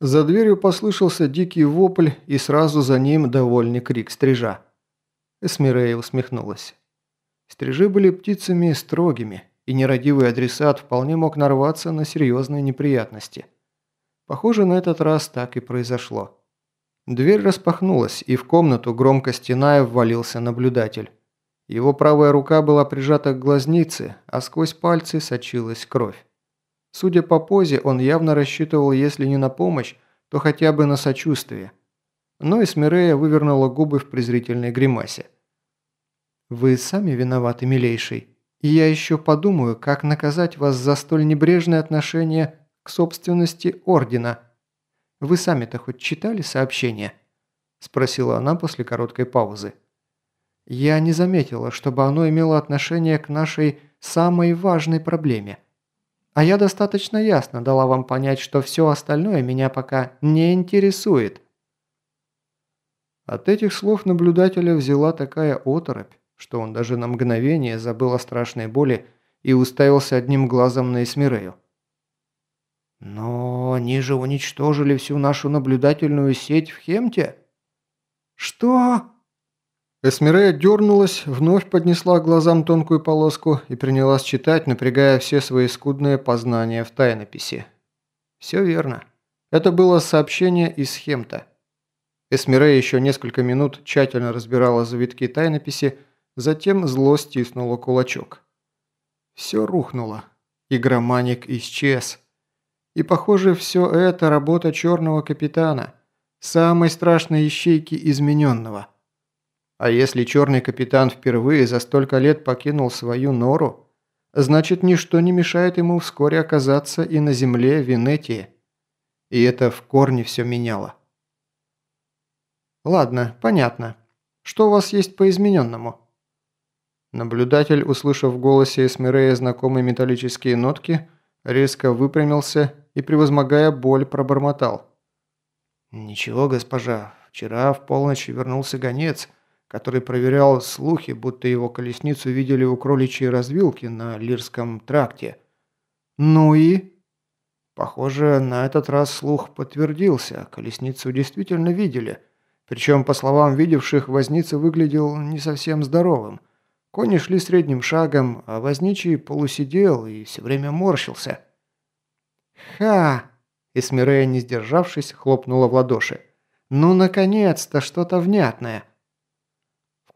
За дверью послышался дикий вопль и сразу за ним довольный крик стрижа. Эсмирея усмехнулась. Стрижи были птицами строгими, и нерадивый адресат вполне мог нарваться на серьезные неприятности. Похоже, на этот раз так и произошло. Дверь распахнулась, и в комнату, громко стеная, ввалился наблюдатель. Его правая рука была прижата к глазнице, а сквозь пальцы сочилась кровь. Судя по позе, он явно рассчитывал, если не на помощь, то хотя бы на сочувствие. Но Эсмирея вывернула губы в презрительной гримасе. «Вы сами виноваты, милейший, и я еще подумаю, как наказать вас за столь небрежное отношение к собственности Ордена. Вы сами-то хоть читали сообщение?» – спросила она после короткой паузы. «Я не заметила, чтобы оно имело отношение к нашей самой важной проблеме – а я достаточно ясно дала вам понять, что все остальное меня пока не интересует». От этих слов наблюдателя взяла такая оторопь, что он даже на мгновение забыл о страшной боли и уставился одним глазом на Эсмирею. «Но они же уничтожили всю нашу наблюдательную сеть в Хемте?» «Что?» Эсмирея дернулась, вновь поднесла к глазам тонкую полоску и принялась читать, напрягая все свои скудные познания в тайнописи. Все верно. Это было сообщение из Хемта. Эсмирея еще несколько минут тщательно разбирала завитки тайнописи, затем зло стиснула кулачок. Все рухнуло. Игроманик исчез. И, похоже, все это работа черного капитана, самой страшной ищейки измененного – а если черный капитан впервые за столько лет покинул свою нору, значит ничто не мешает ему вскоре оказаться и на земле Венетии. И это в корне все меняло. «Ладно, понятно. Что у вас есть по измененному?» Наблюдатель, услышав в голосе Эсмирея знакомые металлические нотки, резко выпрямился и, превозмогая боль, пробормотал. «Ничего, госпожа. Вчера в полночь вернулся гонец» который проверял слухи, будто его колесницу видели у кроличьей развилки на Лирском тракте. Ну и? Похоже, на этот раз слух подтвердился, колесницу действительно видели. Причем, по словам видевших, возница выглядел не совсем здоровым. Кони шли средним шагом, а возничий полусидел и все время морщился. «Ха!» – Эсмирея, не сдержавшись, хлопнула в ладоши. «Ну, наконец-то, что-то внятное!»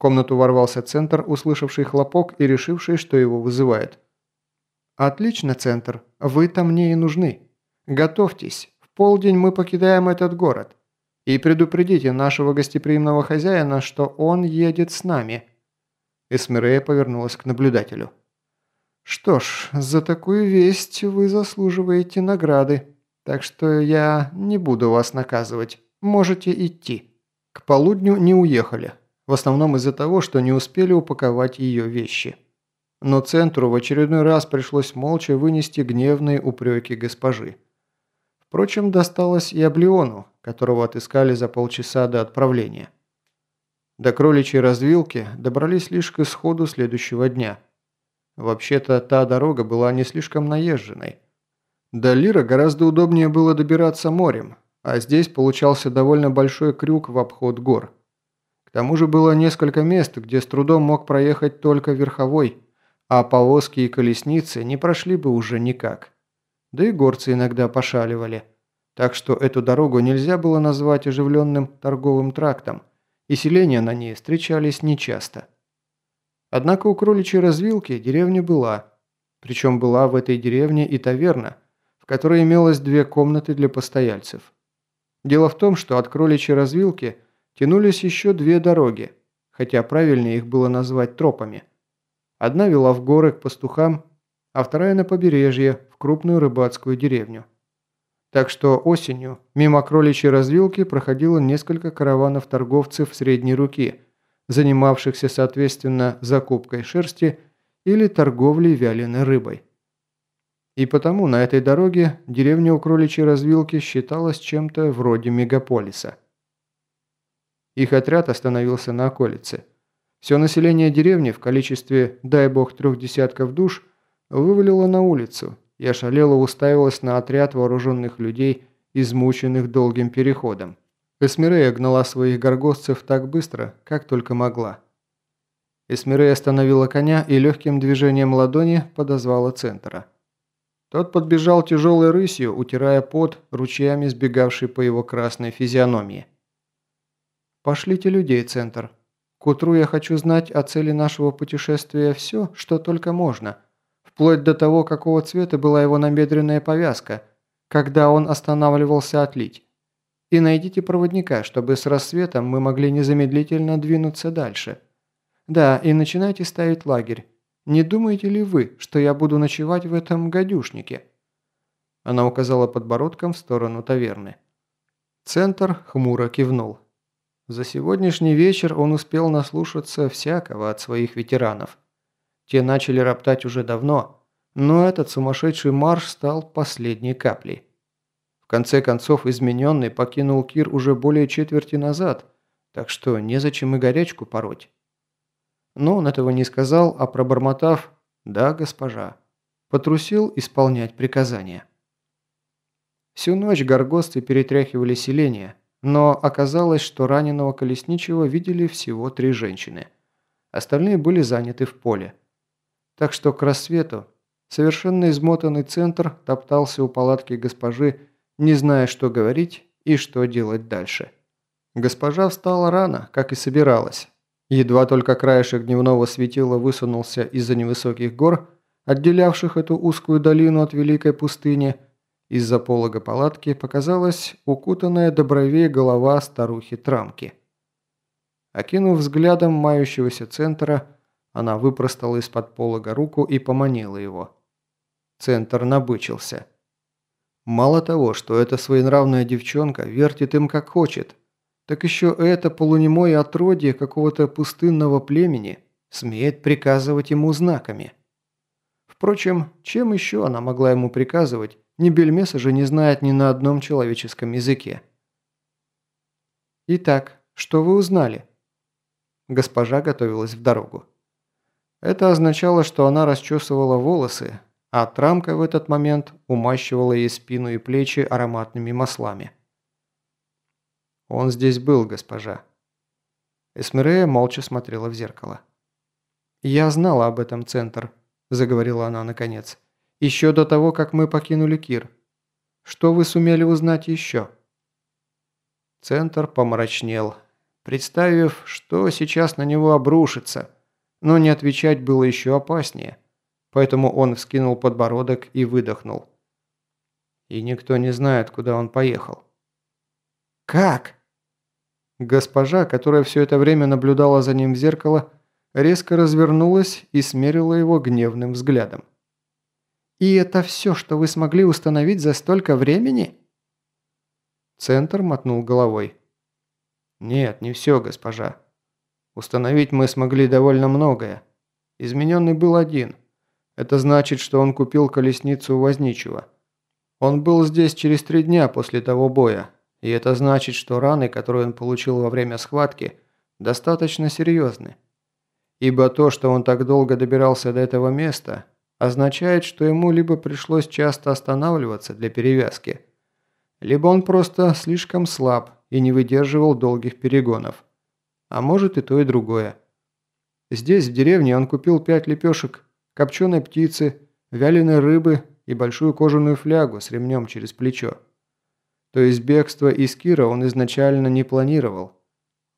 Комнату ворвался Центр, услышавший хлопок и решивший, что его вызывает. «Отлично, Центр. Вы-то мне и нужны. Готовьтесь. В полдень мы покидаем этот город. И предупредите нашего гостеприимного хозяина, что он едет с нами». Эсмирея повернулась к наблюдателю. «Что ж, за такую весть вы заслуживаете награды, так что я не буду вас наказывать. Можете идти». К полудню не уехали. В основном из-за того, что не успели упаковать ее вещи. Но центру в очередной раз пришлось молча вынести гневные упреки госпожи. Впрочем, досталось и Облеону, которого отыскали за полчаса до отправления. До кроличьей развилки добрались лишь к исходу следующего дня. Вообще-то та дорога была не слишком наезженной. До Лира гораздо удобнее было добираться морем, а здесь получался довольно большой крюк в обход гор – к тому же было несколько мест, где с трудом мог проехать только верховой, а повозки и колесницы не прошли бы уже никак. Да и горцы иногда пошаливали. Так что эту дорогу нельзя было назвать оживленным торговым трактом, и селения на ней встречались нечасто. Однако у кроличьей развилки деревня была. Причем была в этой деревне и таверна, в которой имелось две комнаты для постояльцев. Дело в том, что от кроличьей развилки – тянулись еще две дороги, хотя правильнее их было назвать тропами. Одна вела в горы к пастухам, а вторая на побережье, в крупную рыбацкую деревню. Так что осенью мимо кроличьей развилки проходило несколько караванов торговцев средней руки, занимавшихся, соответственно, закупкой шерсти или торговлей вяленой рыбой. И потому на этой дороге деревня у кроличьей развилки считалась чем-то вроде мегаполиса. Их отряд остановился на околице. Все население деревни в количестве, дай бог, трех десятков душ вывалило на улицу и ошалело уставилось на отряд вооруженных людей измученных долгим переходом. Эсмирея гнала своих горгостцев так быстро, как только могла. Эсмирея остановила коня и легким движением ладони подозвала центра. Тот подбежал тяжелой рысью, утирая пот, ручьями сбегавший по его красной физиономии. «Пошлите людей, Центр. К утру я хочу знать о цели нашего путешествия все, что только можно, вплоть до того, какого цвета была его набедренная повязка, когда он останавливался отлить. И найдите проводника, чтобы с рассветом мы могли незамедлительно двинуться дальше. Да, и начинайте ставить лагерь. Не думаете ли вы, что я буду ночевать в этом гадюшнике?» Она указала подбородком в сторону таверны. Центр хмуро кивнул. За сегодняшний вечер он успел наслушаться всякого от своих ветеранов. Те начали роптать уже давно, но этот сумасшедший марш стал последней каплей. В конце концов, измененный покинул Кир уже более четверти назад, так что незачем и горячку пороть. Но он этого не сказал, а пробормотав «Да, госпожа», потрусил исполнять приказания. Всю ночь горгосты перетряхивали селение, но оказалось, что раненого колесничего видели всего три женщины. Остальные были заняты в поле. Так что к рассвету совершенно измотанный центр топтался у палатки госпожи, не зная, что говорить и что делать дальше. Госпожа встала рано, как и собиралась, Едва только краешек дневного светила высунулся из-за невысоких гор, отделявших эту узкую долину от великой пустыни, из-за полога палатки показалась укутанная до бровей голова старухи Трамки. Окинув взглядом мающегося центра, она выпростала из-под полога руку и поманила его. Центр набычился. Мало того, что эта своенравная девчонка вертит им как хочет – так еще это полунемое отродье какого-то пустынного племени смеет приказывать ему знаками. Впрочем, чем еще она могла ему приказывать, ни Бельмеса же не знает ни на одном человеческом языке. «Итак, что вы узнали?» Госпожа готовилась в дорогу. Это означало, что она расчесывала волосы, а Трамка в этот момент умащивала ей спину и плечи ароматными маслами. «Он здесь был, госпожа». Эсмерея молча смотрела в зеркало. «Я знала об этом, Центр», – заговорила она наконец. «Еще до того, как мы покинули Кир. Что вы сумели узнать еще?» Центр помрачнел, представив, что сейчас на него обрушится, но не отвечать было еще опаснее, поэтому он вскинул подбородок и выдохнул. И никто не знает, куда он поехал. «Как?» Госпожа, которая все это время наблюдала за ним в зеркало, резко развернулась и смерила его гневным взглядом. «И это все, что вы смогли установить за столько времени?» Центр мотнул головой. «Нет, не все, госпожа. Установить мы смогли довольно многое. Измененный был один. Это значит, что он купил колесницу у Возничего. Он был здесь через три дня после того боя, и это значит, что раны, которые он получил во время схватки, достаточно серьезны. Ибо то, что он так долго добирался до этого места, означает, что ему либо пришлось часто останавливаться для перевязки, либо он просто слишком слаб и не выдерживал долгих перегонов. А может и то, и другое. Здесь, в деревне, он купил пять лепешек, копченой птицы, вяленой рыбы и большую кожаную флягу с ремнем через плечо. То есть бегство из Кира он изначально не планировал.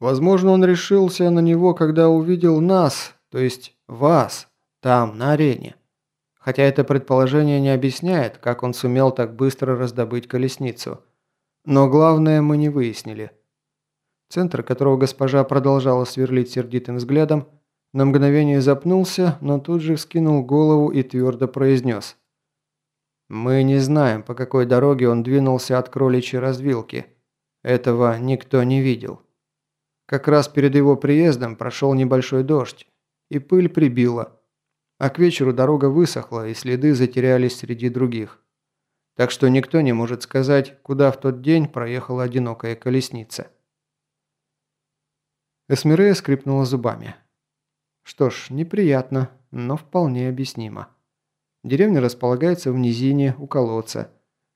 Возможно, он решился на него, когда увидел нас, то есть вас, там, на арене. Хотя это предположение не объясняет, как он сумел так быстро раздобыть колесницу. Но главное мы не выяснили. Центр, которого госпожа продолжала сверлить сердитым взглядом, на мгновение запнулся, но тут же вскинул голову и твердо произнес – мы не знаем, по какой дороге он двинулся от кроличьей развилки. Этого никто не видел. Как раз перед его приездом прошел небольшой дождь, и пыль прибила. А к вечеру дорога высохла, и следы затерялись среди других. Так что никто не может сказать, куда в тот день проехала одинокая колесница. Эсмирея скрипнула зубами. Что ж, неприятно, но вполне объяснимо. Деревня располагается в низине у колодца.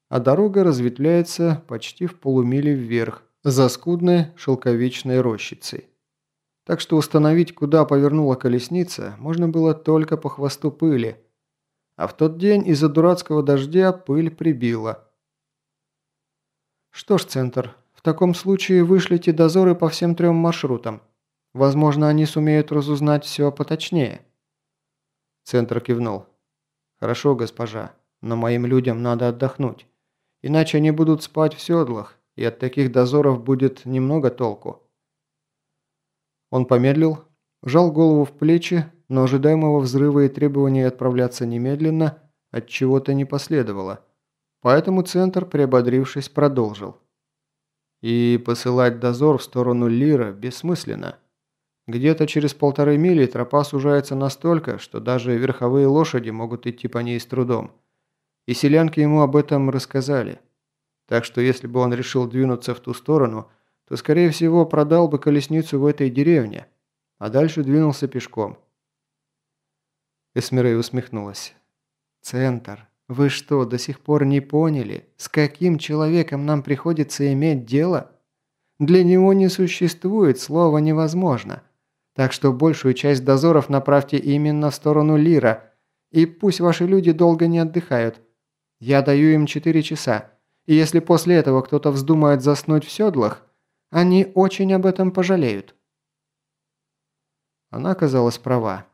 а дорога разветвляется почти в полумиле вверх, за скудной шелковичной рощицей. Так что установить, куда повернула колесница, можно было только по хвосту пыли. А в тот день из-за дурацкого дождя пыль прибила. Что ж, Центр, в таком случае вышлите дозоры по всем трем маршрутам. Возможно, они сумеют разузнать все поточнее. Центр кивнул. «Хорошо, госпожа, но моим людям надо отдохнуть. Иначе они будут спать в седлах, и от таких дозоров будет немного толку». Он помедлил, жал голову в плечи, но ожидаемого взрыва и требования отправляться немедленно от чего-то не последовало. Поэтому центр, приободрившись, продолжил. И посылать дозор в сторону Лира бессмысленно. Где-то через полторы мили тропа сужается настолько, что даже верховые лошади могут идти по ней с трудом. И селянки ему об этом рассказали. Так что если бы он решил двинуться в ту сторону, то, скорее всего, продал бы колесницу в этой деревне, а дальше двинулся пешком. Эсмирей усмехнулась. «Центр, вы что, до сих пор не поняли, с каким человеком нам приходится иметь дело? Для него не существует слова «невозможно». Так что большую часть дозоров направьте именно в сторону Лира, и пусть ваши люди долго не отдыхают. Я даю им 4 часа, и если после этого кто-то вздумает заснуть в седлах, они очень об этом пожалеют». Она оказалась права.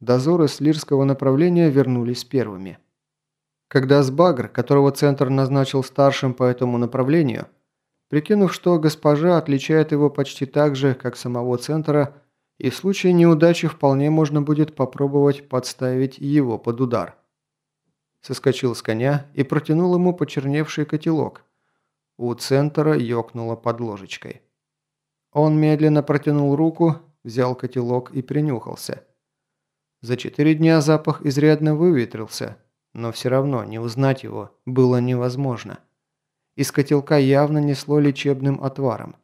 Дозоры с лирского направления вернулись первыми. Когда Сбагр, которого Центр назначил старшим по этому направлению, прикинув, что госпожа отличает его почти так же, как самого Центра, и в случае неудачи вполне можно будет попробовать подставить его под удар соскочил с коня и протянул ему почерневший котелок. У центра ёкнуло под ложечкой. Он медленно протянул руку, взял котелок и принюхался. За четыре дня запах изрядно выветрился, но все равно не узнать его было невозможно. Из котелка явно несло лечебным отваром.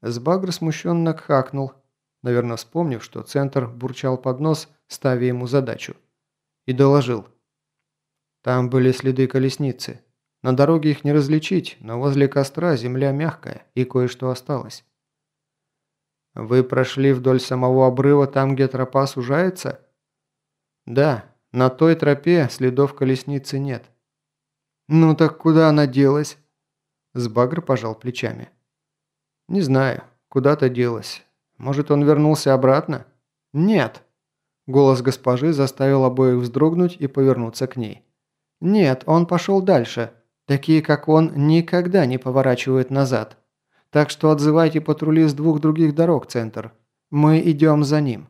Сбагр смущенно кхакнул, наверное, вспомнив, что центр бурчал под нос, ставя ему задачу. И доложил. Там были следы колесницы. На дороге их не различить, но возле костра земля мягкая и кое-что осталось. Вы прошли вдоль самого обрыва там, где тропа сужается? Да, на той тропе следов колесницы нет. Ну так куда она делась? Сбагр пожал плечами. Не знаю, куда-то делась. Может, он вернулся обратно? Нет. Голос госпожи заставил обоих вздрогнуть и повернуться к ней. Нет, он пошел дальше. Такие, как он, никогда не поворачивают назад. Так что отзывайте патрули с двух других дорог, Центр. Мы идем за ним.